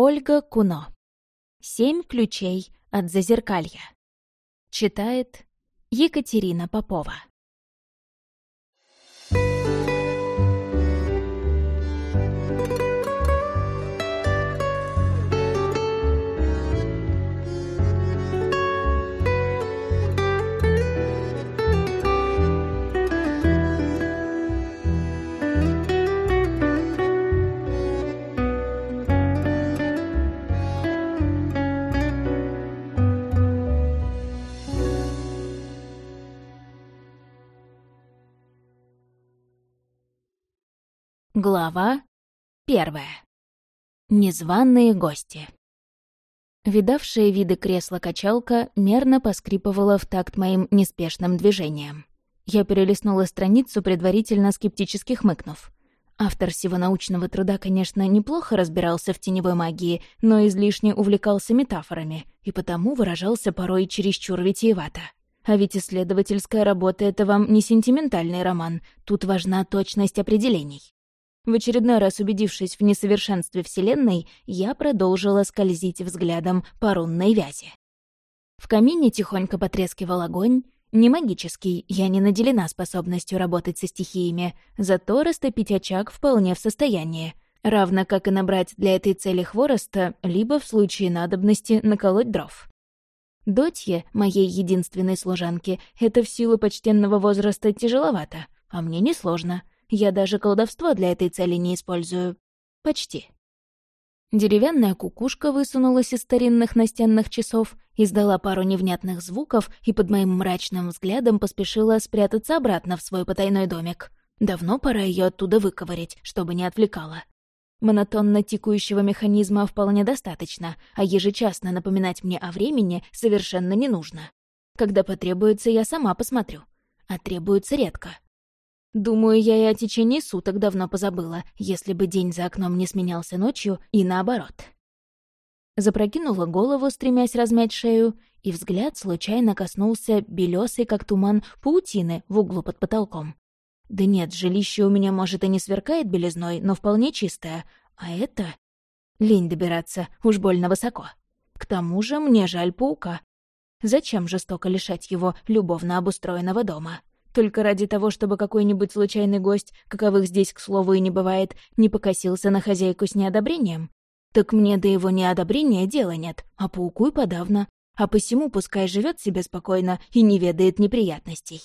Ольга Куно. «Семь ключей от зазеркалья». Читает Екатерина Попова. Глава первая. Незваные гости. Видавшая виды кресла-качалка мерно поскрипывала в такт моим неспешным движениям. Я перелистнула страницу, предварительно скептически хмыкнув. Автор всего научного труда, конечно, неплохо разбирался в теневой магии, но излишне увлекался метафорами и потому выражался порой чересчур витиевато. А ведь исследовательская работа — это вам не сентиментальный роман, тут важна точность определений. В очередной раз убедившись в несовершенстве Вселенной, я продолжила скользить взглядом по рунной вязи. В камине тихонько потрескивал огонь. Не магический, я не наделена способностью работать со стихиями, зато растопить очаг вполне в состоянии, равно как и набрать для этой цели хвороста, либо в случае надобности наколоть дров. Дотье, моей единственной служанке, это в силу почтенного возраста тяжеловато, а мне несложно — я даже колдовство для этой цели не использую. Почти. Деревянная кукушка высунулась из старинных настенных часов, издала пару невнятных звуков и под моим мрачным взглядом поспешила спрятаться обратно в свой потайной домик. Давно пора ее оттуда выковырять, чтобы не отвлекала. Монотонно тикающего механизма вполне достаточно, а ежечасно напоминать мне о времени совершенно не нужно. Когда потребуется, я сама посмотрю. А требуется редко. Думаю, я и о течении суток давно позабыла, если бы день за окном не сменялся ночью, и наоборот. Запрокинула голову, стремясь размять шею, и взгляд случайно коснулся белесой, как туман, паутины в углу под потолком. Да нет, жилище у меня, может, и не сверкает белизной, но вполне чистое. А это... Лень добираться, уж больно высоко. К тому же мне жаль паука. Зачем жестоко лишать его любовно обустроенного дома? Только ради того, чтобы какой-нибудь случайный гость, каковых здесь, к слову, и не бывает, не покосился на хозяйку с неодобрением? Так мне до его неодобрения дела нет, а пауку и подавно. А посему пускай живет себе спокойно и не ведает неприятностей.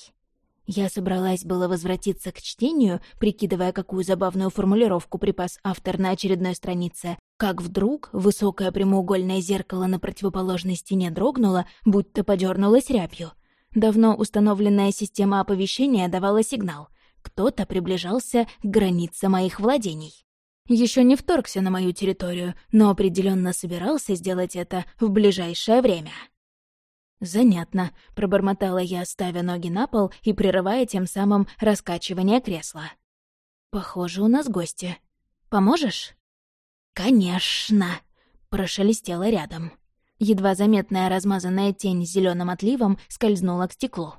Я собралась было возвратиться к чтению, прикидывая, какую забавную формулировку припас автор на очередной странице, как вдруг высокое прямоугольное зеркало на противоположной стене дрогнуло, будто подернулось рябью — Давно установленная система оповещения давала сигнал. Кто-то приближался к границе моих владений. Еще не вторгся на мою территорию, но определенно собирался сделать это в ближайшее время. «Занятно», — пробормотала я, ставя ноги на пол и прерывая тем самым раскачивание кресла. «Похоже, у нас гости. Поможешь?» «Конечно», — прошелестело рядом. Едва заметная размазанная тень с зеленым отливом скользнула к стеклу.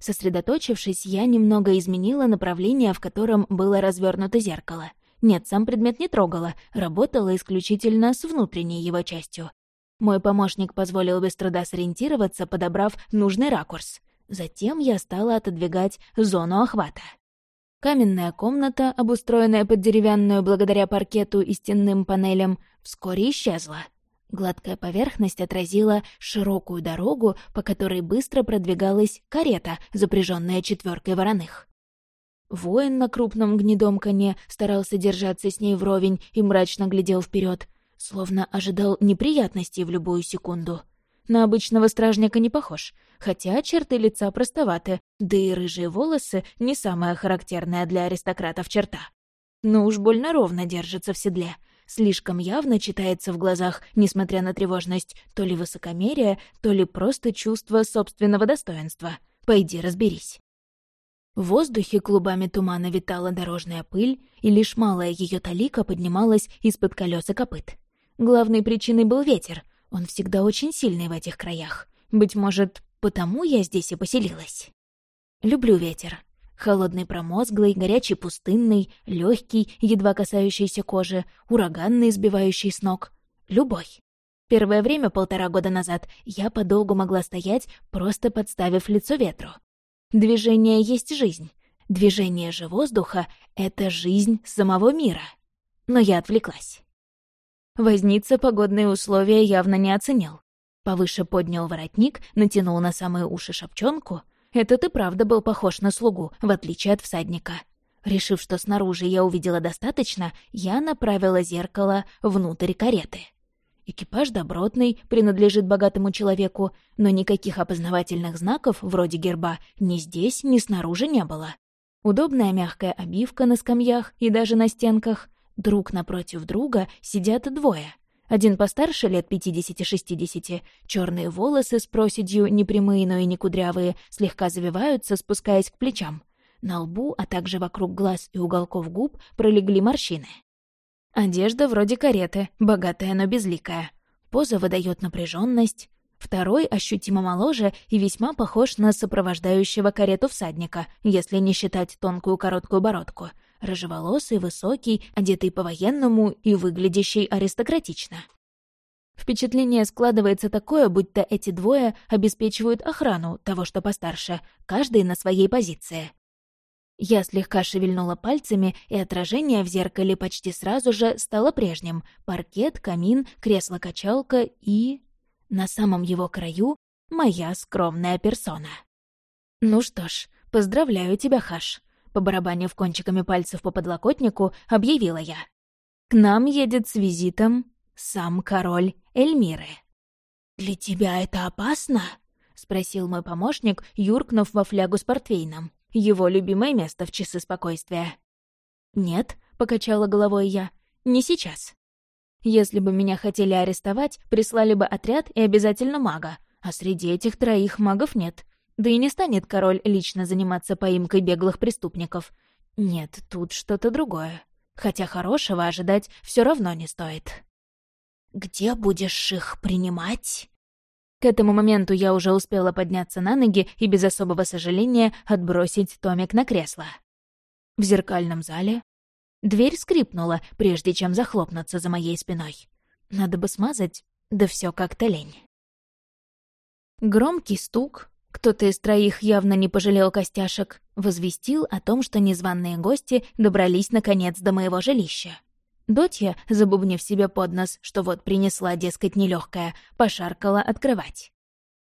Сосредоточившись, я немного изменила направление, в котором было развернуто зеркало. Нет, сам предмет не трогала, работала исключительно с внутренней его частью. Мой помощник позволил без труда сориентироваться, подобрав нужный ракурс. Затем я стала отодвигать зону охвата. Каменная комната, обустроенная под деревянную благодаря паркету и стенным панелям, вскоре исчезла. Гладкая поверхность отразила широкую дорогу, по которой быстро продвигалась карета, запряженная четверкой вороных. Воин на крупном гнедом коне старался держаться с ней вровень и мрачно глядел вперед, словно ожидал неприятностей в любую секунду. На обычного стражника не похож, хотя черты лица простоваты, да и рыжие волосы — не самая характерная для аристократов черта. Но уж больно ровно держится в седле, слишком явно читается в глазах, несмотря на тревожность, то ли высокомерие, то ли просто чувство собственного достоинства. Пойди разберись. В воздухе клубами тумана витала дорожная пыль, и лишь малая ее талика поднималась из-под колес и копыт. Главной причиной был ветер. Он всегда очень сильный в этих краях. Быть может, потому я здесь и поселилась. Люблю ветер. Холодный промозглый, горячий пустынный, легкий, едва касающийся кожи, ураганный, сбивающий с ног. любой. Первое время, полтора года назад, я подолгу могла стоять, просто подставив лицо ветру. Движение есть жизнь. Движение же воздуха — это жизнь самого мира. Но я отвлеклась. Возница погодные условия явно не оценил. Повыше поднял воротник, натянул на самые уши шапчонку. Этот и правда был похож на слугу, в отличие от всадника. Решив, что снаружи я увидела достаточно, я направила зеркало внутрь кареты. Экипаж добротный, принадлежит богатому человеку, но никаких опознавательных знаков, вроде герба, ни здесь, ни снаружи не было. Удобная мягкая обивка на скамьях и даже на стенках. Друг напротив друга сидят двое. Один постарше, лет 50-60, черные волосы с проседью, не прямые, но и не кудрявые, слегка завиваются, спускаясь к плечам. На лбу, а также вокруг глаз и уголков губ пролегли морщины. Одежда вроде кареты, богатая, но безликая. Поза выдает напряженность. Второй ощутимо моложе и весьма похож на сопровождающего карету всадника, если не считать тонкую короткую бородку. Рыжеволосый, высокий, одетый по-военному и выглядящий аристократично. Впечатление складывается такое, будто эти двое обеспечивают охрану того, что постарше, каждый на своей позиции. Я слегка шевельнула пальцами, и отражение в зеркале почти сразу же стало прежним. Паркет, камин, кресло-качалка и... На самом его краю — моя скромная персона. «Ну что ж, поздравляю тебя, Хаш», — побарабанив кончиками пальцев по подлокотнику, объявила я. «К нам едет с визитом сам король Эльмиры». «Для тебя это опасно?» — спросил мой помощник, юркнув во флягу с портвейном. Его любимое место в часы спокойствия. «Нет», — покачала головой я, — «не сейчас». Если бы меня хотели арестовать, прислали бы отряд и обязательно мага, а среди этих троих магов нет. Да и не станет король лично заниматься поимкой беглых преступников. Нет, тут что-то другое. Хотя хорошего ожидать все равно не стоит. «Где будешь их принимать?» К этому моменту я уже успела подняться на ноги и без особого сожаления отбросить Томик на кресло. В зеркальном зале дверь скрипнула, прежде чем захлопнуться за моей спиной. Надо бы смазать, да все как-то лень. Громкий стук, кто-то из троих явно не пожалел костяшек, возвестил о том, что незваные гости добрались наконец до моего жилища. Дотья, забубнив себе под нос, что вот принесла, дескать, нелегкая, пошаркала открывать.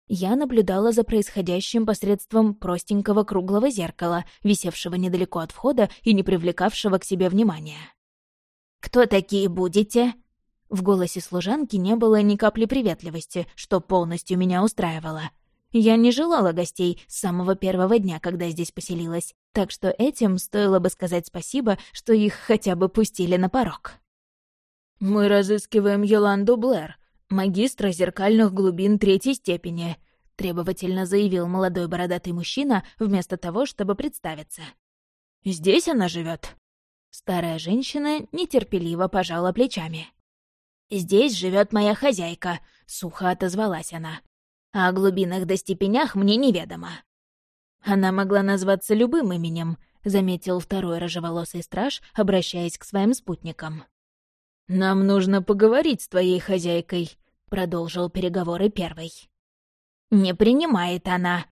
Я наблюдала за происходящим посредством простенького круглого зеркала, висевшего недалеко от входа и не привлекавшего к себе внимания. «Кто такие будете?» В голосе служанки не было ни капли приветливости, что полностью меня устраивало. Я не желала гостей с самого первого дня, когда здесь поселилась, так что этим стоило бы сказать спасибо, что их хотя бы пустили на порог. «Мы разыскиваем Йоланду Блэр, магистра зеркальных глубин третьей степени», требовательно заявил молодой бородатый мужчина вместо того, чтобы представиться. «Здесь она живет. Старая женщина нетерпеливо пожала плечами. «Здесь живет моя хозяйка», — сухо отозвалась она а о глубинах до степенях мне неведомо». «Она могла назваться любым именем», — заметил второй рыжеволосый страж, обращаясь к своим спутникам. «Нам нужно поговорить с твоей хозяйкой», — продолжил переговоры первый. «Не принимает она».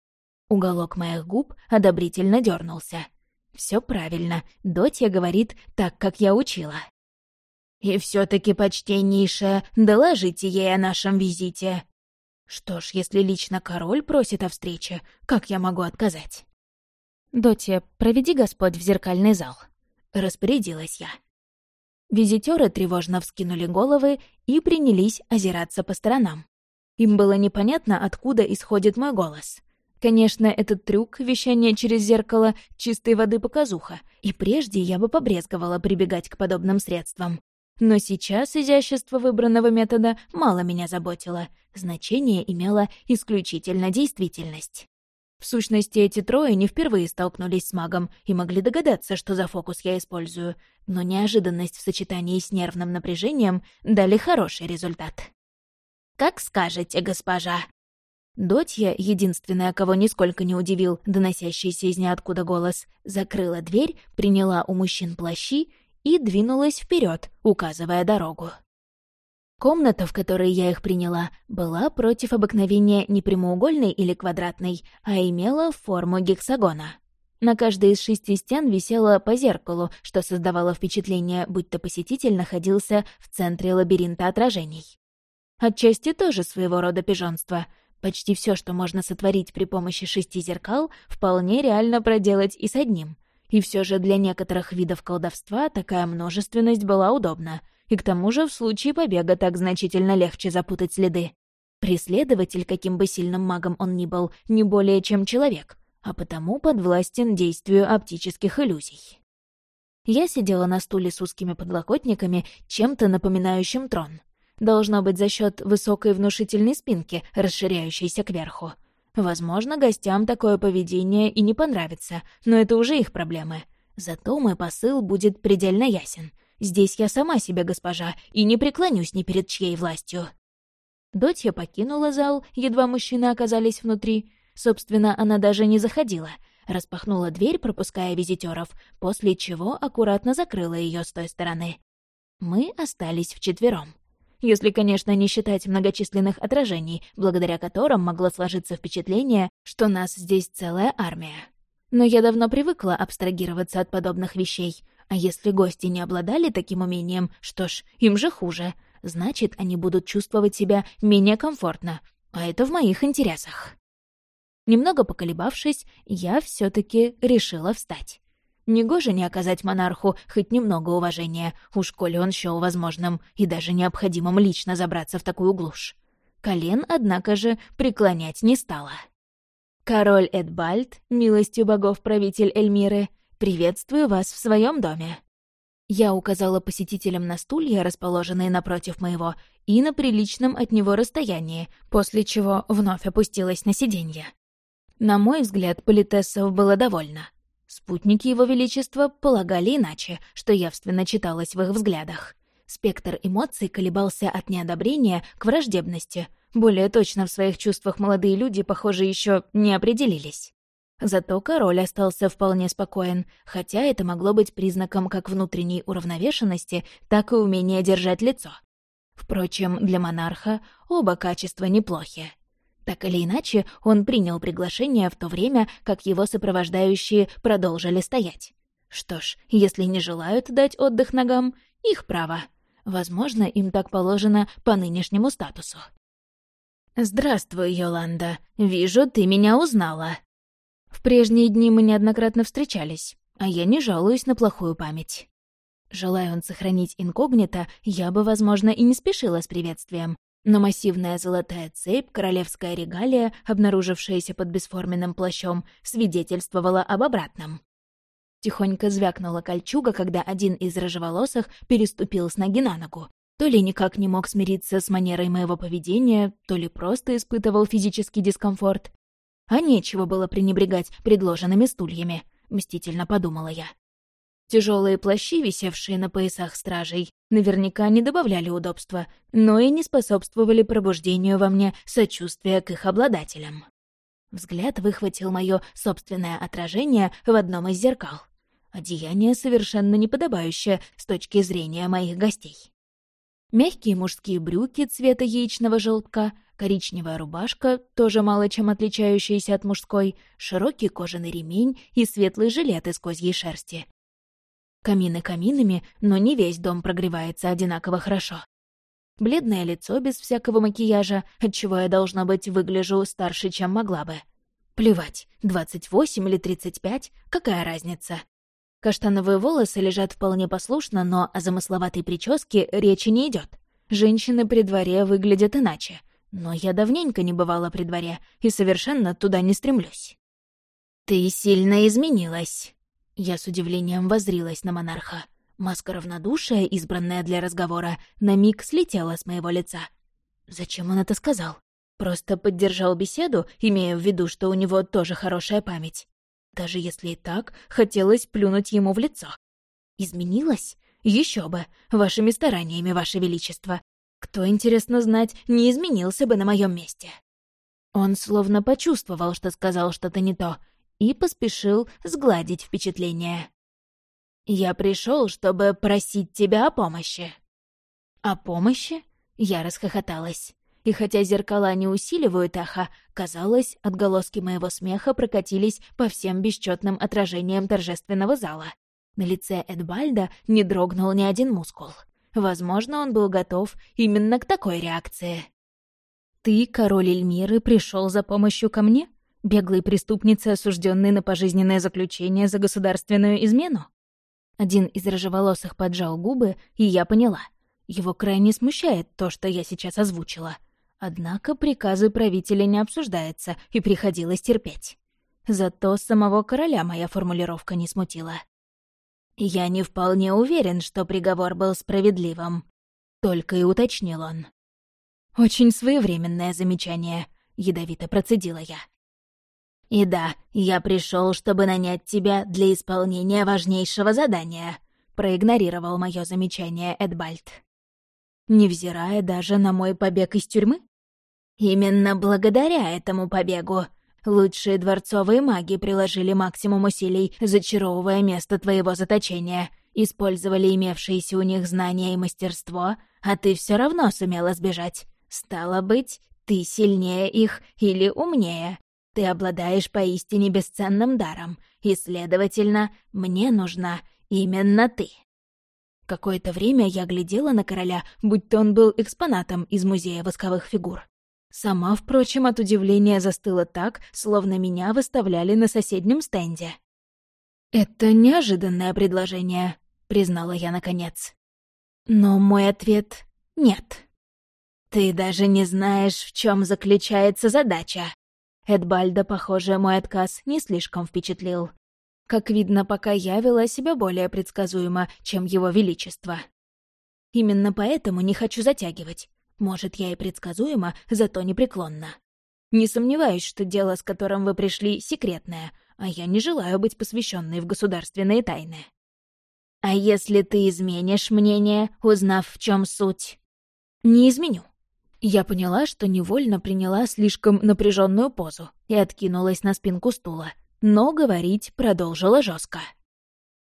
Уголок моих губ одобрительно дернулся. Все правильно, Дотья говорит так, как я учила. «И все таки почтеннейшая, доложите ей о нашем визите», что ж, если лично король просит о встрече, как я могу отказать? «Доте, проведи Господь в зеркальный зал», — распорядилась я. Визитеры тревожно вскинули головы и принялись озираться по сторонам. Им было непонятно, откуда исходит мой голос. Конечно, этот трюк, вещание через зеркало, чистой воды показуха, и прежде я бы побрезговала прибегать к подобным средствам. Но сейчас изящество выбранного метода мало меня заботило, значение имело исключительно действительность. В сущности, эти трое не впервые столкнулись с магом и могли догадаться, что за фокус я использую, но неожиданность в сочетании с нервным напряжением дали хороший результат. «Как скажете, госпожа!» Дотья, единственная, кого нисколько не удивил доносящийся из ниоткуда голос, закрыла дверь, приняла у мужчин плащи и двинулась вперед, указывая дорогу. Комната, в которой я их приняла, была против обыкновения не прямоугольной или квадратной, а имела форму гексагона. На каждой из шести стен висело по зеркалу, что создавало впечатление, будто посетитель находился в центре лабиринта отражений. Отчасти тоже своего рода пижонство. Почти все, что можно сотворить при помощи шести зеркал, вполне реально проделать и с одним. И все же для некоторых видов колдовства такая множественность была удобна. И к тому же в случае побега так значительно легче запутать следы. Преследователь, каким бы сильным магом он ни был, не более чем человек, а потому подвластен действию оптических иллюзий. Я сидела на стуле с узкими подлокотниками, чем-то напоминающим трон. Должно быть за счет высокой внушительной спинки, расширяющейся кверху. Возможно, гостям такое поведение и не понравится, но это уже их проблемы. Зато мой посыл будет предельно ясен. Здесь я сама себе госпожа и не преклонюсь ни перед чьей властью. Дотья покинула зал, едва мужчины оказались внутри. Собственно, она даже не заходила. Распахнула дверь, пропуская визитеров, после чего аккуратно закрыла ее с той стороны. Мы остались вчетвером. Если, конечно, не считать многочисленных отражений, благодаря которым могло сложиться впечатление, что нас здесь целая армия. Но я давно привыкла абстрагироваться от подобных вещей. А если гости не обладали таким умением, что ж, им же хуже. Значит, они будут чувствовать себя менее комфортно. А это в моих интересах. Немного поколебавшись, я все таки решила встать. Негоже не оказать монарху хоть немного уважения, уж коли он счёл возможным и даже необходимым лично забраться в такую глушь. Колен, однако же, преклонять не стала. «Король Эдбальд, милостью богов правитель Эльмиры, приветствую вас в своем доме». Я указала посетителям на стулья, расположенные напротив моего, и на приличном от него расстоянии, после чего вновь опустилась на сиденье. На мой взгляд, политессов было довольно. Спутники Его Величества полагали иначе, что явственно читалось в их взглядах. Спектр эмоций колебался от неодобрения к враждебности. Более точно в своих чувствах молодые люди, похоже, еще не определились. Зато король остался вполне спокоен, хотя это могло быть признаком как внутренней уравновешенности, так и умения держать лицо. Впрочем, для монарха оба качества неплохи. Так или иначе, он принял приглашение в то время, как его сопровождающие продолжили стоять. Что ж, если не желают дать отдых ногам, их право. Возможно, им так положено по нынешнему статусу. «Здравствуй, Йоланда. Вижу, ты меня узнала». В прежние дни мы неоднократно встречались, а я не жалуюсь на плохую память. Желая он сохранить инкогнито, я бы, возможно, и не спешила с приветствием, но массивная золотая цепь, королевская регалия, обнаружившаяся под бесформенным плащом, свидетельствовала об обратном. Тихонько звякнула кольчуга, когда один из рыжеволосых переступил с ноги на ногу. То ли никак не мог смириться с манерой моего поведения, то ли просто испытывал физический дискомфорт. А нечего было пренебрегать предложенными стульями, мстительно подумала я. Тяжелые плащи, висевшие на поясах стражей, наверняка не добавляли удобства, но и не способствовали пробуждению во мне сочувствия к их обладателям. Взгляд выхватил мое собственное отражение в одном из зеркал. Одеяние совершенно неподобающее с точки зрения моих гостей. Мягкие мужские брюки цвета яичного желтка, коричневая рубашка, тоже мало чем отличающаяся от мужской, широкий кожаный ремень и светлый жилет из козьей шерсти. Камины каминами, но не весь дом прогревается одинаково хорошо. Бледное лицо без всякого макияжа, отчего я, должна быть, выгляжу старше, чем могла бы. Плевать, 28 или 35, какая разница? Каштановые волосы лежат вполне послушно, но о замысловатой прическе речи не идет. Женщины при дворе выглядят иначе. Но я давненько не бывала при дворе и совершенно туда не стремлюсь. «Ты сильно изменилась», я с удивлением возрилась на монарха. Маска равнодушия, избранная для разговора, на миг слетела с моего лица. Зачем он это сказал? Просто поддержал беседу, имея в виду, что у него тоже хорошая память. Даже если и так, хотелось плюнуть ему в лицо. Изменилась? Еще бы, вашими стараниями, ваше величество. Кто, интересно знать, не изменился бы на моем месте? Он словно почувствовал, что сказал что-то не то, и поспешил сгладить впечатление. «Я пришел, чтобы просить тебя о помощи». «О помощи? Я расхохоталась. И хотя зеркала не усиливают эхо, казалось, отголоски моего смеха прокатились по всем бесчетным отражениям торжественного зала. На лице Эдбальда не дрогнул ни один мускул. Возможно, он был готов именно к такой реакции. «Ты, король Эльмиры, пришел за помощью ко мне? Беглой преступнице, осужденной на пожизненное заключение за государственную измену?» Один из рыжеволосых поджал губы, и я поняла. Его крайне смущает то, что я сейчас озвучила. Однако приказы правителя не обсуждаются, и приходилось терпеть. Зато самого короля моя формулировка не смутила. «Я не вполне уверен, что приговор был справедливым», — только и уточнил он. «Очень своевременное замечание», — ядовито процедила я. «И да, я пришел, чтобы нанять тебя для исполнения важнейшего задания», — проигнорировал мое замечание Эдбальд. «Невзирая даже на мой побег из тюрьмы?» «Именно благодаря этому побегу Лучшие дворцовые маги приложили максимум усилий, зачаровывая место твоего заточения, использовали имевшиеся у них знания и мастерство, а ты все равно сумела сбежать. Стало быть, ты сильнее их или умнее. Ты обладаешь поистине бесценным даром, и, следовательно, мне нужна именно ты. Какое-то время я глядела на короля, будто он был экспонатом из музея восковых фигур. Сама, впрочем, от удивления застыла так, словно меня выставляли на соседнем стенде. «Это неожиданное предложение», — признала я наконец. Но мой ответ — нет. «Ты даже не знаешь, в чем заключается задача». Эдбальда, похоже, мой отказ не слишком впечатлил. Как видно, пока я вела себя более предсказуемо, чем его величество. Именно поэтому не хочу затягивать. Может, я и предсказуема, зато непреклонна. Не сомневаюсь, что дело, с которым вы пришли, секретное, а я не желаю быть посвященной в государственные тайны. А если ты изменишь мнение, узнав, в чем суть? Не изменю. Я поняла, что невольно приняла слишком напряженную позу и откинулась на спинку стула, но говорить продолжила жестко.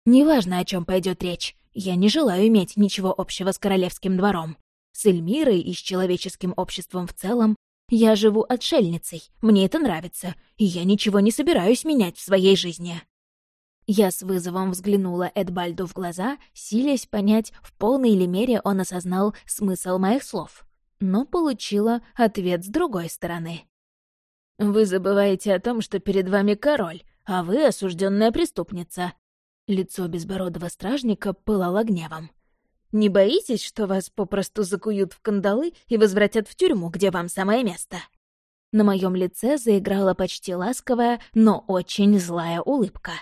Неважно, о чем пойдет речь, я не желаю иметь ничего общего с королевским двором. С Эльмирой и с человеческим обществом в целом. Я живу отшельницей, мне это нравится, и я ничего не собираюсь менять в своей жизни. Я с вызовом взглянула Эдбальду в глаза, силясь понять, в полной ли мере он осознал смысл моих слов. Но получила ответ с другой стороны. «Вы забываете о том, что перед вами король, а вы осужденная преступница». Лицо безбородого стражника пылало гневом. Не боитесь, что вас попросту закуют в кандалы и возвратят в тюрьму, где вам самое место?» На моем лице заиграла почти ласковая, но очень злая улыбка.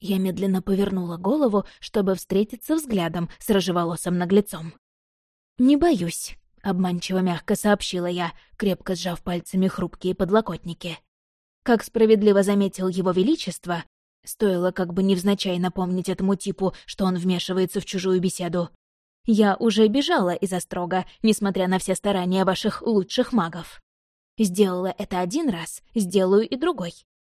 Я медленно повернула голову, чтобы встретиться взглядом с рыжеволосым наглецом. «Не боюсь», — обманчиво мягко сообщила я, крепко сжав пальцами хрупкие подлокотники. Как справедливо заметил его величество, стоило как бы невзначай напомнить этому типу, что он вмешивается в чужую беседу, я уже бежала из Острога, несмотря на все старания ваших лучших магов. Сделала это один раз, сделаю и другой.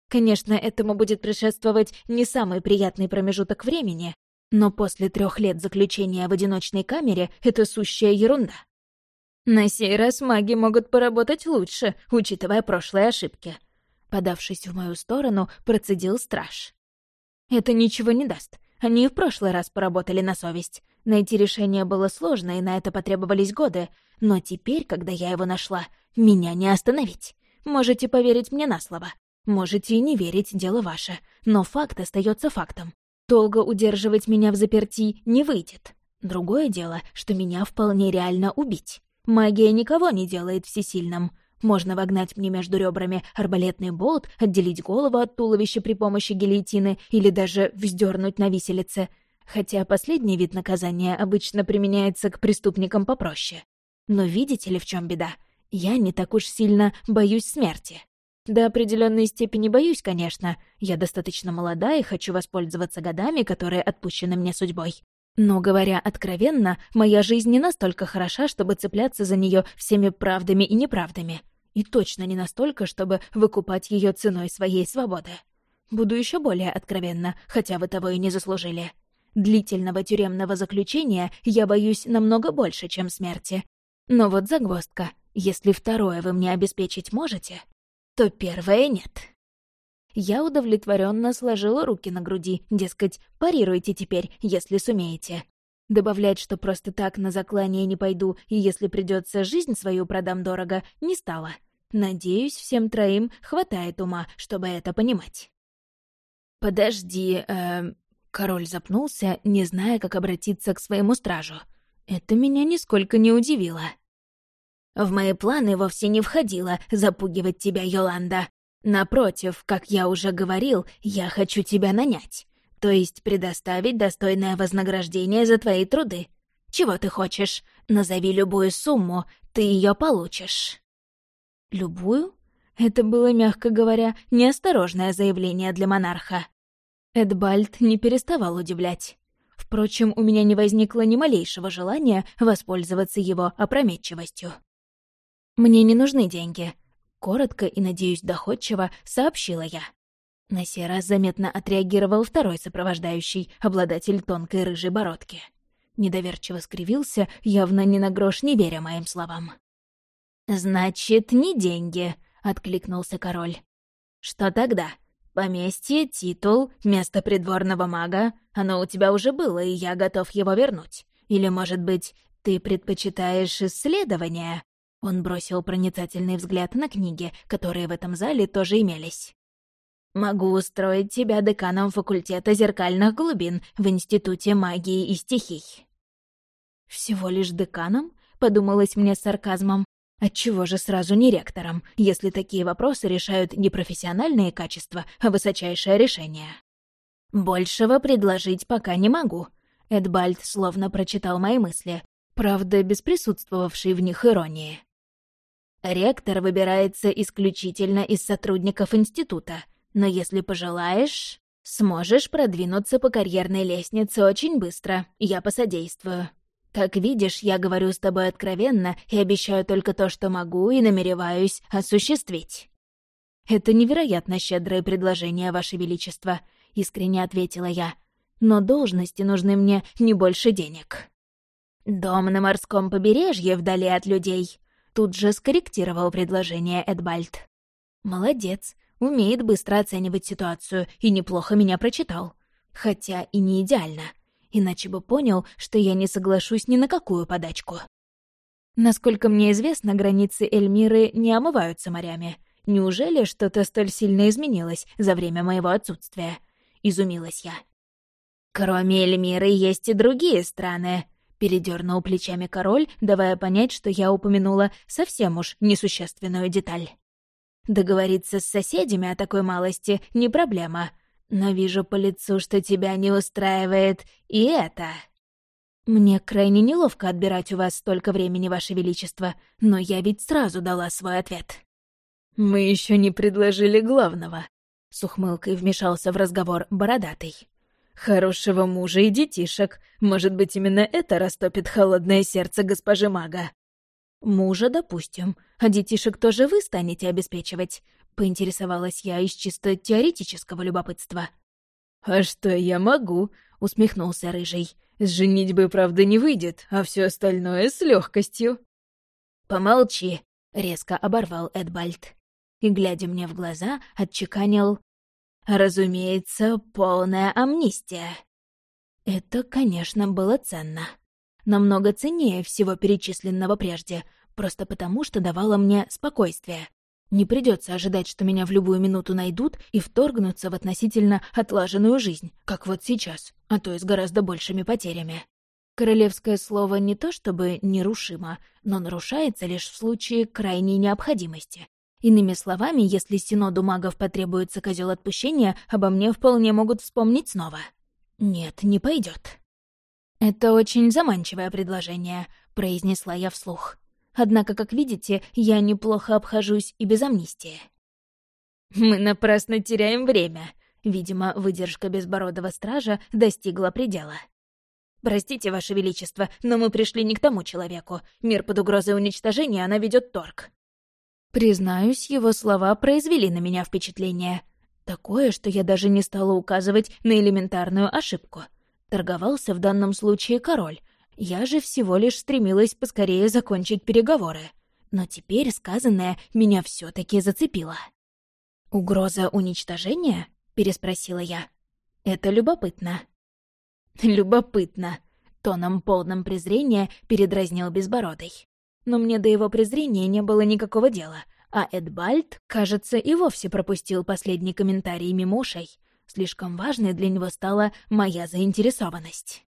Конечно, этому будет предшествовать не самый приятный промежуток времени, но после трех лет заключения в одиночной камере это сущая ерунда. На сей раз маги могут поработать лучше, учитывая прошлые ошибки. Подавшись в мою сторону, процедил страж. Это ничего не даст. Они и в прошлый раз поработали на совесть. Найти решение было сложно, и на это потребовались годы. Но теперь, когда я его нашла, меня не остановить. Можете поверить мне на слово. Можете и не верить, дело ваше. Но факт остается фактом. Долго удерживать меня в заперти не выйдет. Другое дело, что меня вполне реально убить. Магия никого не делает всесильным. Можно вогнать мне между ребрами арбалетный болт, отделить голову от туловища при помощи гильотины или даже вздернуть на виселице — хотя последний вид наказания обычно применяется к преступникам попроще. Но видите ли, в чем беда? Я не так уж сильно боюсь смерти. До определенной степени боюсь, конечно. Я достаточно молода и хочу воспользоваться годами, которые отпущены мне судьбой. Но, говоря откровенно, моя жизнь не настолько хороша, чтобы цепляться за нее всеми правдами и неправдами. И точно не настолько, чтобы выкупать ее ценой своей свободы. Буду еще более откровенна, хотя вы того и не заслужили. Длительного тюремного заключения я боюсь намного больше, чем смерти. Но вот загвоздка. Если второе вы мне обеспечить можете, то первое нет. Я удовлетворенно сложила руки на груди, дескать, парируйте теперь, если сумеете. Добавлять, что просто так на заклание не пойду, и если придется жизнь свою продам дорого, не стала. Надеюсь, всем троим хватает ума, чтобы это понимать. «Подожди, э, Король запнулся, не зная, как обратиться к своему стражу. Это меня нисколько не удивило. «В мои планы вовсе не входило запугивать тебя, Йоланда. Напротив, как я уже говорил, я хочу тебя нанять. То есть предоставить достойное вознаграждение за твои труды. Чего ты хочешь? Назови любую сумму, ты ее получишь». «Любую?» Это было, мягко говоря, неосторожное заявление для монарха. Эдбальд не переставал удивлять. Впрочем, у меня не возникло ни малейшего желания воспользоваться его опрометчивостью. «Мне не нужны деньги», — коротко и, надеюсь, доходчиво сообщила я. На сей раз заметно отреагировал второй сопровождающий, обладатель тонкой рыжей бородки. Недоверчиво скривился, явно ни на грош не веря моим словам. «Значит, не деньги», — откликнулся король. «Что тогда? Поместье, титул, место придворного мага — оно у тебя уже было, и я готов его вернуть. Или, может быть, ты предпочитаешь исследования?» Он бросил проницательный взгляд на книги, которые в этом зале тоже имелись. «Могу устроить тебя деканом факультета зеркальных глубин в Институте магии и стихий». «Всего лишь деканом?» — подумалось мне с сарказмом. Отчего же сразу не ректором, если такие вопросы решают не профессиональные качества, а высочайшее решение? Большего предложить пока не могу. Эдбальд словно прочитал мои мысли, правда, без присутствовавшей в них иронии. Ректор выбирается исключительно из сотрудников института, но если пожелаешь, сможешь продвинуться по карьерной лестнице очень быстро, я посодействую. Как видишь, я говорю с тобой откровенно и обещаю только то, что могу и намереваюсь осуществить». «Это невероятно щедрое предложение, Ваше Величество», — искренне ответила я. «Но должности нужны мне не больше денег». «Дом на морском побережье вдали от людей», — тут же скорректировал предложение Эдбальд. «Молодец, умеет быстро оценивать ситуацию и неплохо меня прочитал. Хотя и не идеально иначе бы понял, что я не соглашусь ни на какую подачку. Насколько мне известно, границы Эльмиры не омываются морями. Неужели что-то столь сильно изменилось за время моего отсутствия? Изумилась я. Кроме Эльмиры есть и другие страны, передернул плечами король, давая понять, что я упомянула совсем уж несущественную деталь. Договориться с соседями о такой малости не проблема, но вижу по лицу, что тебя не устраивает и это. Мне крайне неловко отбирать у вас столько времени, Ваше Величество, но я ведь сразу дала свой ответ. Мы еще не предложили главного. С ухмылкой вмешался в разговор бородатый. Хорошего мужа и детишек. Может быть, именно это растопит холодное сердце госпожи мага. Мужа, допустим. А детишек тоже вы станете обеспечивать. — поинтересовалась я из чисто теоретического любопытства. «А что я могу?» — усмехнулся Рыжий. «С женитьбы, правда, не выйдет, а все остальное с легкостью. «Помолчи», — резко оборвал Эдбальд. И, глядя мне в глаза, отчеканил... «Разумеется, полная амнистия». Это, конечно, было ценно. Намного ценнее всего перечисленного прежде, просто потому, что давало мне спокойствие. Не придется ожидать, что меня в любую минуту найдут и вторгнутся в относительно отлаженную жизнь, как вот сейчас, а то и с гораздо большими потерями. Королевское слово не то чтобы нерушимо, но нарушается лишь в случае крайней необходимости. Иными словами, если Синоду магов потребуется козел отпущения, обо мне вполне могут вспомнить снова. Нет, не пойдет. «Это очень заманчивое предложение», — произнесла я вслух. Однако, как видите, я неплохо обхожусь и без амнистии. «Мы напрасно теряем время», Видимо, выдержка безбородого стража достигла предела. «Простите, Ваше Величество, но мы пришли не к тому человеку. Мир под угрозой уничтожения, она ведет торг». Признаюсь, его слова произвели на меня впечатление. Такое, что я даже не стала указывать на элементарную ошибку. Торговался в данном случае король, Я же всего лишь стремилась поскорее закончить переговоры. Но теперь сказанное меня все таки зацепило. «Угроза уничтожения?» — переспросила я. «Это любопытно». «Любопытно», — тоном полным презрения передразнил Безбородый. Но мне до его презрения не было никакого дела, а Эдбальд, кажется, и вовсе пропустил последний комментарий мимо ушей. Слишком важной для него стала моя заинтересованность.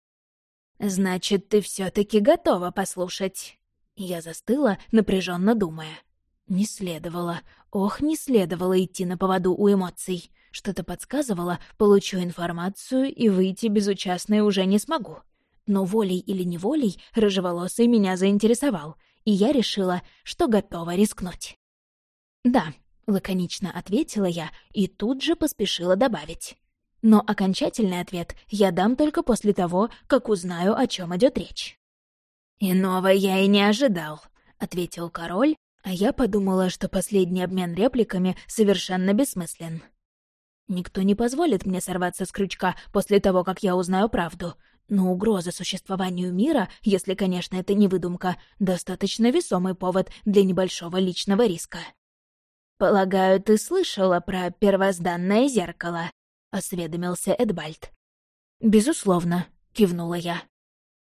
«Значит, ты все таки готова послушать?» Я застыла, напряженно думая. Не следовало, ох, не следовало идти на поводу у эмоций. Что-то подсказывало, получу информацию и выйти безучастной уже не смогу. Но волей или неволей рыжеволосый меня заинтересовал, и я решила, что готова рискнуть. «Да», — лаконично ответила я и тут же поспешила добавить. Но окончательный ответ я дам только после того, как узнаю, о чем идет речь. «Иного я и не ожидал», — ответил король, а я подумала, что последний обмен репликами совершенно бессмыслен. Никто не позволит мне сорваться с крючка после того, как я узнаю правду, но угроза существованию мира, если, конечно, это не выдумка, достаточно весомый повод для небольшого личного риска. «Полагаю, ты слышала про первозданное зеркало?» — осведомился Эдбальд. «Безусловно», — кивнула я.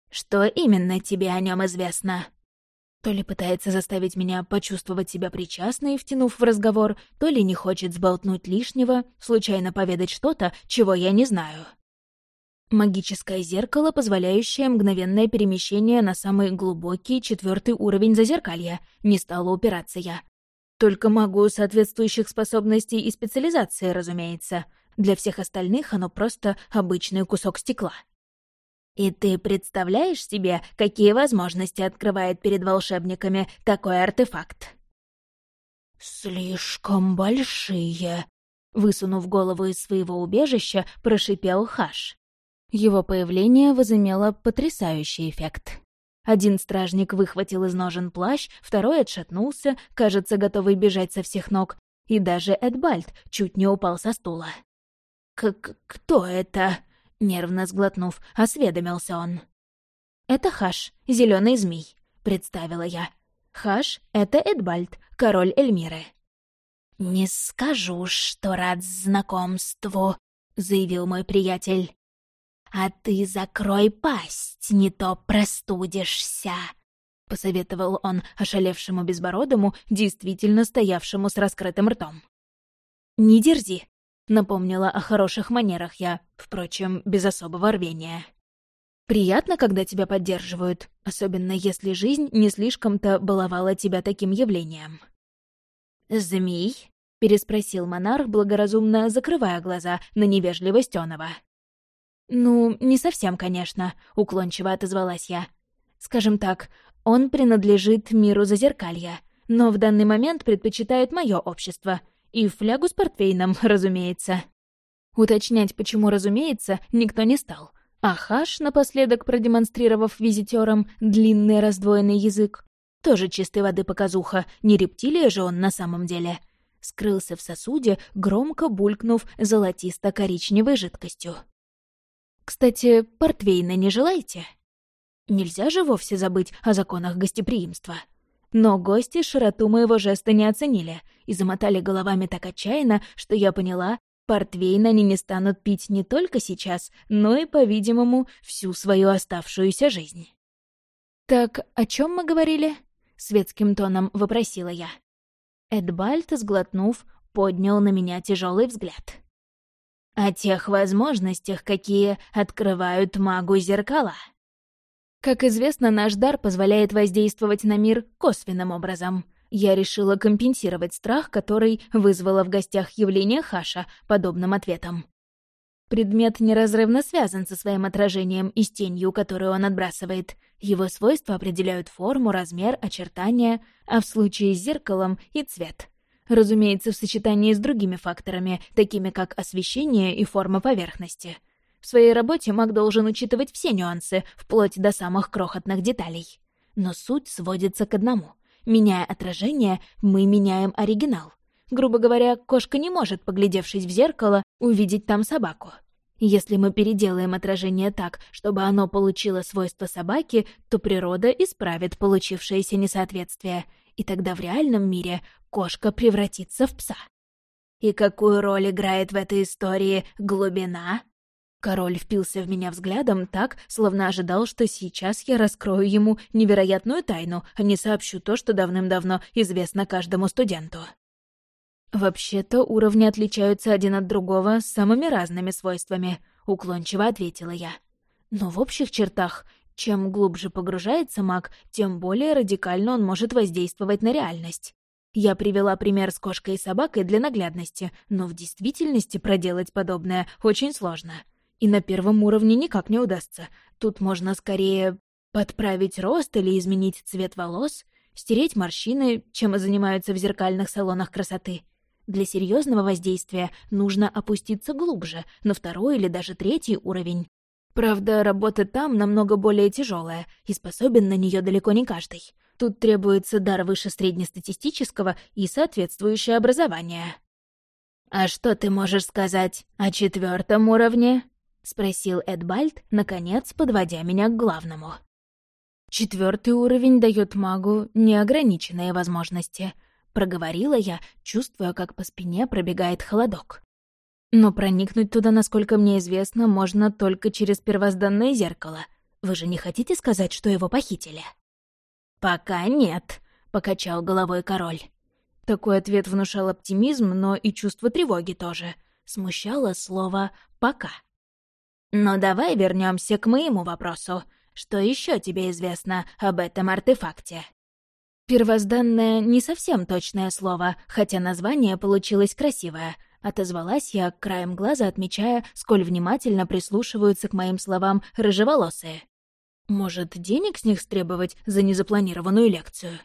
«Что именно тебе о нем известно?» То ли пытается заставить меня почувствовать себя причастной, втянув в разговор, то ли не хочет сболтнуть лишнего, случайно поведать что-то, чего я не знаю. Магическое зеркало, позволяющее мгновенное перемещение на самый глубокий четвертый уровень зазеркалья, не стала упираться я. Только могу соответствующих способностей и специализации, разумеется. Для всех остальных оно просто обычный кусок стекла. И ты представляешь себе, какие возможности открывает перед волшебниками такой артефакт? «Слишком большие», — высунув голову из своего убежища, прошипел Хаш. Его появление возымело потрясающий эффект. Один стражник выхватил из ножен плащ, второй отшатнулся, кажется, готовый бежать со всех ног, и даже Эдбальд чуть не упал со стула. «К «Кто это?» — нервно сглотнув, осведомился он. «Это Хаш, зеленый змей», — представила я. «Хаш — это Эдбальд, король Эльмиры». «Не скажу, что рад знакомству», — заявил мой приятель. «А ты закрой пасть, не то простудишься», — посоветовал он ошалевшему безбородому, действительно стоявшему с раскрытым ртом. «Не дерзи», Напомнила о хороших манерах я, впрочем, без особого рвения. Приятно, когда тебя поддерживают, особенно если жизнь не слишком-то баловала тебя таким явлением. «Змей?» — переспросил монарх, благоразумно закрывая глаза на невежливость Онова. «Ну, не совсем, конечно», — уклончиво отозвалась я. «Скажем так, он принадлежит миру Зазеркалья, но в данный момент предпочитает мое общество — и флягу с портвейном, разумеется. Уточнять, почему разумеется, никто не стал. А Хаш, напоследок продемонстрировав визитерам длинный раздвоенный язык, тоже чистой воды показуха, не рептилия же он на самом деле, скрылся в сосуде, громко булькнув золотисто-коричневой жидкостью. «Кстати, портвейна не желаете?» Нельзя же вовсе забыть о законах гостеприимства. Но гости широту моего жеста не оценили и замотали головами так отчаянно, что я поняла, портвейн они не станут пить не только сейчас, но и, по-видимому, всю свою оставшуюся жизнь. «Так о чем мы говорили?» — светским тоном вопросила я. Эдбальд, сглотнув, поднял на меня тяжелый взгляд. «О тех возможностях, какие открывают магу зеркала», как известно, наш дар позволяет воздействовать на мир косвенным образом. Я решила компенсировать страх, который вызвало в гостях явление Хаша подобным ответом. Предмет неразрывно связан со своим отражением и с тенью, которую он отбрасывает. Его свойства определяют форму, размер, очертания, а в случае с зеркалом — и цвет. Разумеется, в сочетании с другими факторами, такими как освещение и форма поверхности — в своей работе маг должен учитывать все нюансы, вплоть до самых крохотных деталей. Но суть сводится к одному. Меняя отражение, мы меняем оригинал. Грубо говоря, кошка не может, поглядевшись в зеркало, увидеть там собаку. Если мы переделаем отражение так, чтобы оно получило свойства собаки, то природа исправит получившееся несоответствие, и тогда в реальном мире кошка превратится в пса. И какую роль играет в этой истории глубина? Король впился в меня взглядом так, словно ожидал, что сейчас я раскрою ему невероятную тайну, а не сообщу то, что давным-давно известно каждому студенту. «Вообще-то уровни отличаются один от другого самыми разными свойствами», — уклончиво ответила я. «Но в общих чертах, чем глубже погружается маг, тем более радикально он может воздействовать на реальность. Я привела пример с кошкой и собакой для наглядности, но в действительности проделать подобное очень сложно. И на первом уровне никак не удастся. Тут можно скорее подправить рост или изменить цвет волос, стереть морщины, чем и занимаются в зеркальных салонах красоты. Для серьезного воздействия нужно опуститься глубже, на второй или даже третий уровень. Правда, работа там намного более тяжелая, и способен на нее далеко не каждый. Тут требуется дар выше среднестатистического и соответствующее образование. «А что ты можешь сказать о четвертом уровне?» — спросил Эдбальд, наконец подводя меня к главному. Четвертый уровень дает магу неограниченные возможности — проговорила я, чувствуя, как по спине пробегает холодок. Но проникнуть туда, насколько мне известно, можно только через первозданное зеркало. Вы же не хотите сказать, что его похитили? «Пока нет», — покачал головой король. Такой ответ внушал оптимизм, но и чувство тревоги тоже. Смущало слово «пока». Но давай вернемся к моему вопросу. Что еще тебе известно об этом артефакте?» «Первозданное — не совсем точное слово, хотя название получилось красивое», — отозвалась я, краем глаза отмечая, сколь внимательно прислушиваются к моим словам рыжеволосые. «Может, денег с них стребовать за незапланированную лекцию?»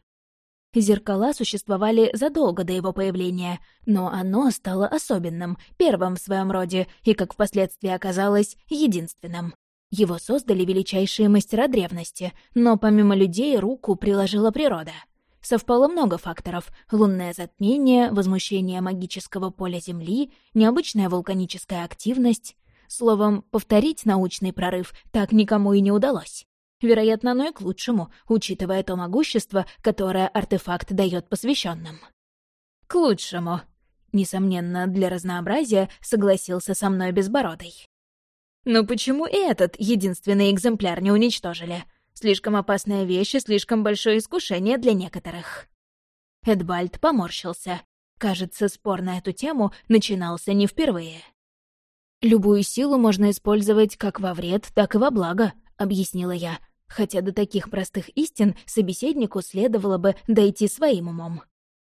Зеркала существовали задолго до его появления, но оно стало особенным, первым в своем роде и, как впоследствии оказалось, единственным. Его создали величайшие мастера древности, но помимо людей руку приложила природа — совпало много факторов — лунное затмение, возмущение магического поля Земли, необычная вулканическая активность. Словом, повторить научный прорыв так никому и не удалось. Вероятно, оно и к лучшему, учитывая то могущество, которое артефакт дает посвященным. «К лучшему», — несомненно, для разнообразия согласился со мной Безбородый. «Но почему и этот единственный экземпляр не уничтожили?» Слишком опасная вещь и слишком большое искушение для некоторых. Эдбальд поморщился. Кажется, спор на эту тему начинался не впервые. «Любую силу можно использовать как во вред, так и во благо», — объяснила я, хотя до таких простых истин собеседнику следовало бы дойти своим умом.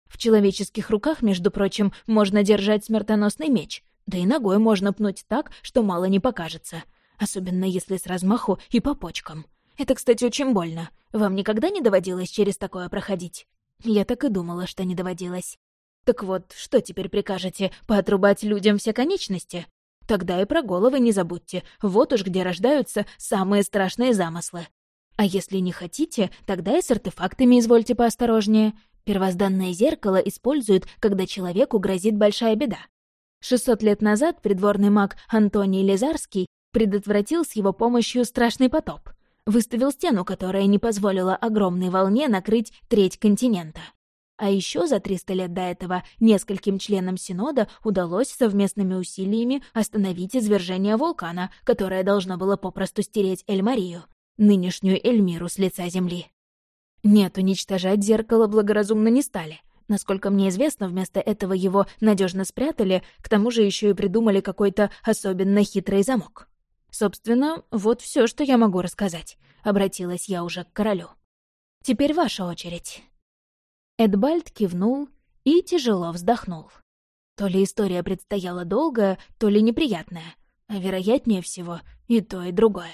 В человеческих руках, между прочим, можно держать смертоносный меч, да и ногой можно пнуть так, что мало не покажется, особенно если с размаху и по почкам. Это, кстати, очень больно. Вам никогда не доводилось через такое проходить? Я так и думала, что не доводилось. Так вот, что теперь прикажете, поотрубать людям все конечности? Тогда и про головы не забудьте, вот уж где рождаются самые страшные замыслы. А если не хотите, тогда и с артефактами извольте поосторожнее. Первозданное зеркало используют, когда человеку грозит большая беда. 600 лет назад придворный маг Антоний Лизарский предотвратил с его помощью страшный потоп выставил стену, которая не позволила огромной волне накрыть треть континента. А еще за 300 лет до этого нескольким членам Синода удалось совместными усилиями остановить извержение вулкана, которое должно было попросту стереть Эльмарию, нынешнюю Эльмиру с лица земли. Нет, уничтожать зеркало благоразумно не стали. Насколько мне известно, вместо этого его надежно спрятали, к тому же еще и придумали какой-то особенно хитрый замок. Собственно, вот все, что я могу рассказать. Обратилась я уже к королю. Теперь ваша очередь. Эдбальд кивнул и тяжело вздохнул. То ли история предстояла долгая, то ли неприятная, а вероятнее всего и то, и другое.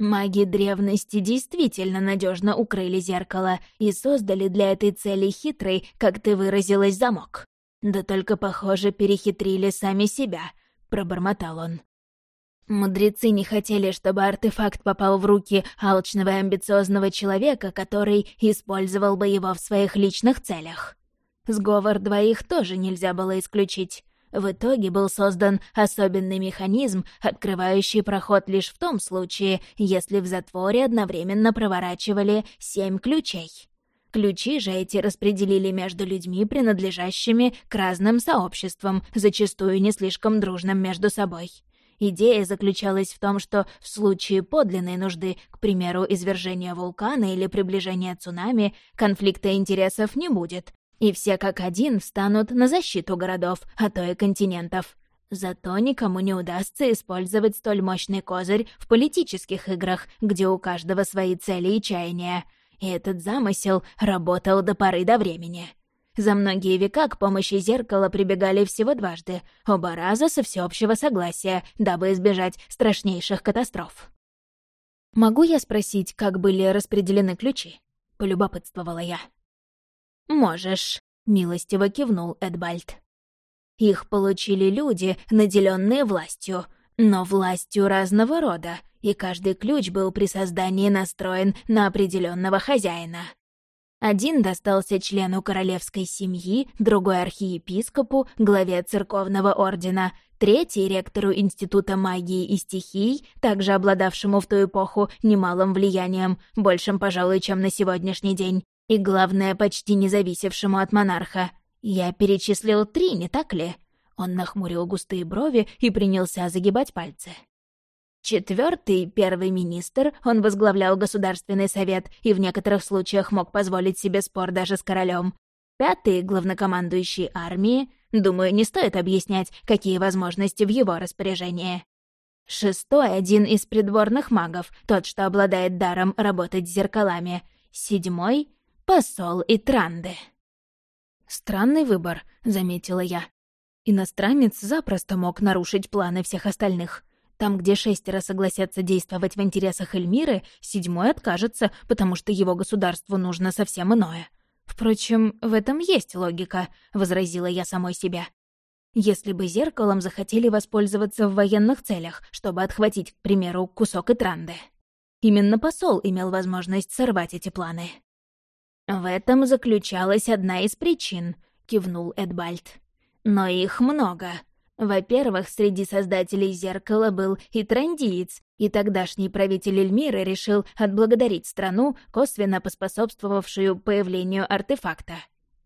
Маги древности действительно надежно укрыли зеркало и создали для этой цели хитрый, как ты выразилась, замок. Да только, похоже, перехитрили сами себя, пробормотал он. Мудрецы не хотели, чтобы артефакт попал в руки алчного и амбициозного человека, который использовал бы его в своих личных целях. Сговор двоих тоже нельзя было исключить. В итоге был создан особенный механизм, открывающий проход лишь в том случае, если в затворе одновременно проворачивали семь ключей. Ключи же эти распределили между людьми, принадлежащими к разным сообществам, зачастую не слишком дружным между собой. Идея заключалась в том, что в случае подлинной нужды, к примеру, извержения вулкана или приближения цунами, конфликта интересов не будет, и все как один встанут на защиту городов, а то и континентов. Зато никому не удастся использовать столь мощный козырь в политических играх, где у каждого свои цели и чаяния. И этот замысел работал до поры до времени. За многие века к помощи зеркала прибегали всего дважды, оба раза со всеобщего согласия, дабы избежать страшнейших катастроф. «Могу я спросить, как были распределены ключи?» — полюбопытствовала я. «Можешь», — милостиво кивнул Эдбальд. «Их получили люди, наделенные властью, но властью разного рода, и каждый ключ был при создании настроен на определенного хозяина. Один достался члену королевской семьи, другой — архиепископу, главе церковного ордена, третий — ректору Института магии и стихий, также обладавшему в ту эпоху немалым влиянием, большим, пожалуй, чем на сегодняшний день, и, главное, почти не от монарха. Я перечислил три, не так ли? Он нахмурил густые брови и принялся загибать пальцы. Четвертый, первый министр, он возглавлял Государственный совет и в некоторых случаях мог позволить себе спор даже с королем. Пятый, главнокомандующий армии, думаю, не стоит объяснять, какие возможности в его распоряжении. Шестой — один из придворных магов, тот, что обладает даром работать с зеркалами. Седьмой — посол и Транды. «Странный выбор», — заметила я. Иностранец запросто мог нарушить планы всех остальных. Там, где шестеро согласятся действовать в интересах Эльмиры, седьмой откажется, потому что его государству нужно совсем иное. Впрочем, в этом есть логика, — возразила я самой себе. Если бы зеркалом захотели воспользоваться в военных целях, чтобы отхватить, к примеру, кусок Итранды. Именно посол имел возможность сорвать эти планы. «В этом заключалась одна из причин», — кивнул Эдбальд. «Но их много. Во-первых, среди создателей «Зеркала» был и трандиец, и тогдашний правитель Эльмиры решил отблагодарить страну, косвенно поспособствовавшую появлению артефакта.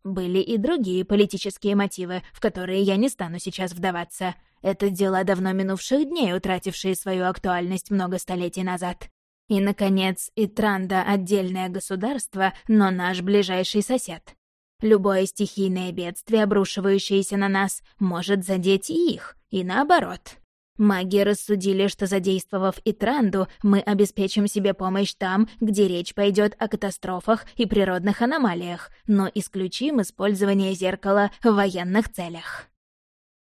Были и другие политические мотивы, в которые я не стану сейчас вдаваться. Это дела давно минувших дней, утратившие свою актуальность много столетий назад. И, наконец, Итранда — отдельное государство, но наш ближайший сосед. Любое стихийное бедствие, обрушивающееся на нас, может задеть и их, и наоборот. Маги рассудили, что задействовав Итранду, мы обеспечим себе помощь там, где речь пойдет о катастрофах и природных аномалиях, но исключим использование зеркала в военных целях.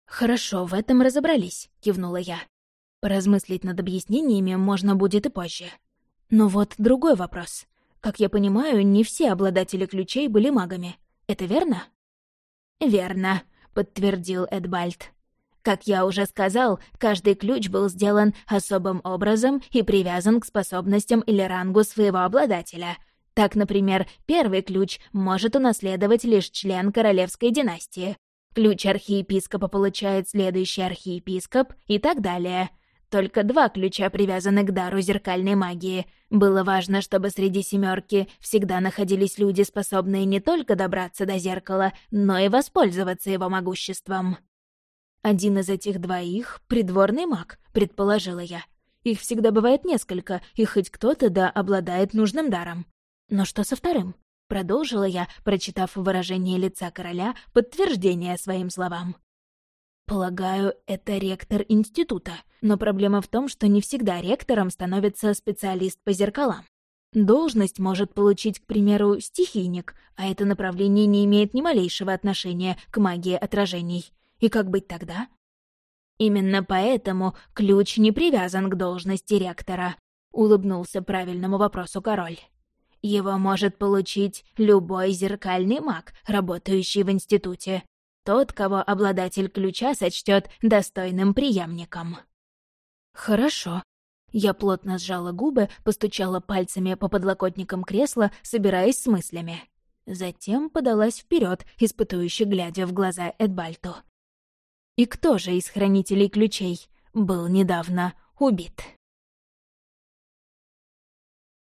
«Хорошо, в этом разобрались», — кивнула я. Поразмыслить над объяснениями можно будет и позже. Но вот другой вопрос. Как я понимаю, не все обладатели ключей были магами. Это верно?» «Верно», — подтвердил Эдбальд. Как я уже сказал, каждый ключ был сделан особым образом и привязан к способностям или рангу своего обладателя. Так, например, первый ключ может унаследовать лишь член королевской династии. Ключ архиепископа получает следующий архиепископ и так далее. Только два ключа привязаны к дару зеркальной магии. Было важно, чтобы среди семерки всегда находились люди, способные не только добраться до зеркала, но и воспользоваться его могуществом. Один из этих двоих — придворный маг, предположила я. Их всегда бывает несколько, и хоть кто-то да обладает нужным даром. Но что со вторым? Продолжила я, прочитав выражение лица короля, подтверждение своим словам. Полагаю, это ректор института, но проблема в том, что не всегда ректором становится специалист по зеркалам. Должность может получить, к примеру, стихийник, а это направление не имеет ни малейшего отношения к магии отражений. И как быть тогда? Именно поэтому ключ не привязан к должности ректора, улыбнулся правильному вопросу король. Его может получить любой зеркальный маг, работающий в институте, тот, кого обладатель ключа сочтет достойным преемником. «Хорошо». Я плотно сжала губы, постучала пальцами по подлокотникам кресла, собираясь с мыслями. Затем подалась вперед, испытующе глядя в глаза Эдбальту. И кто же из хранителей ключей был недавно убит?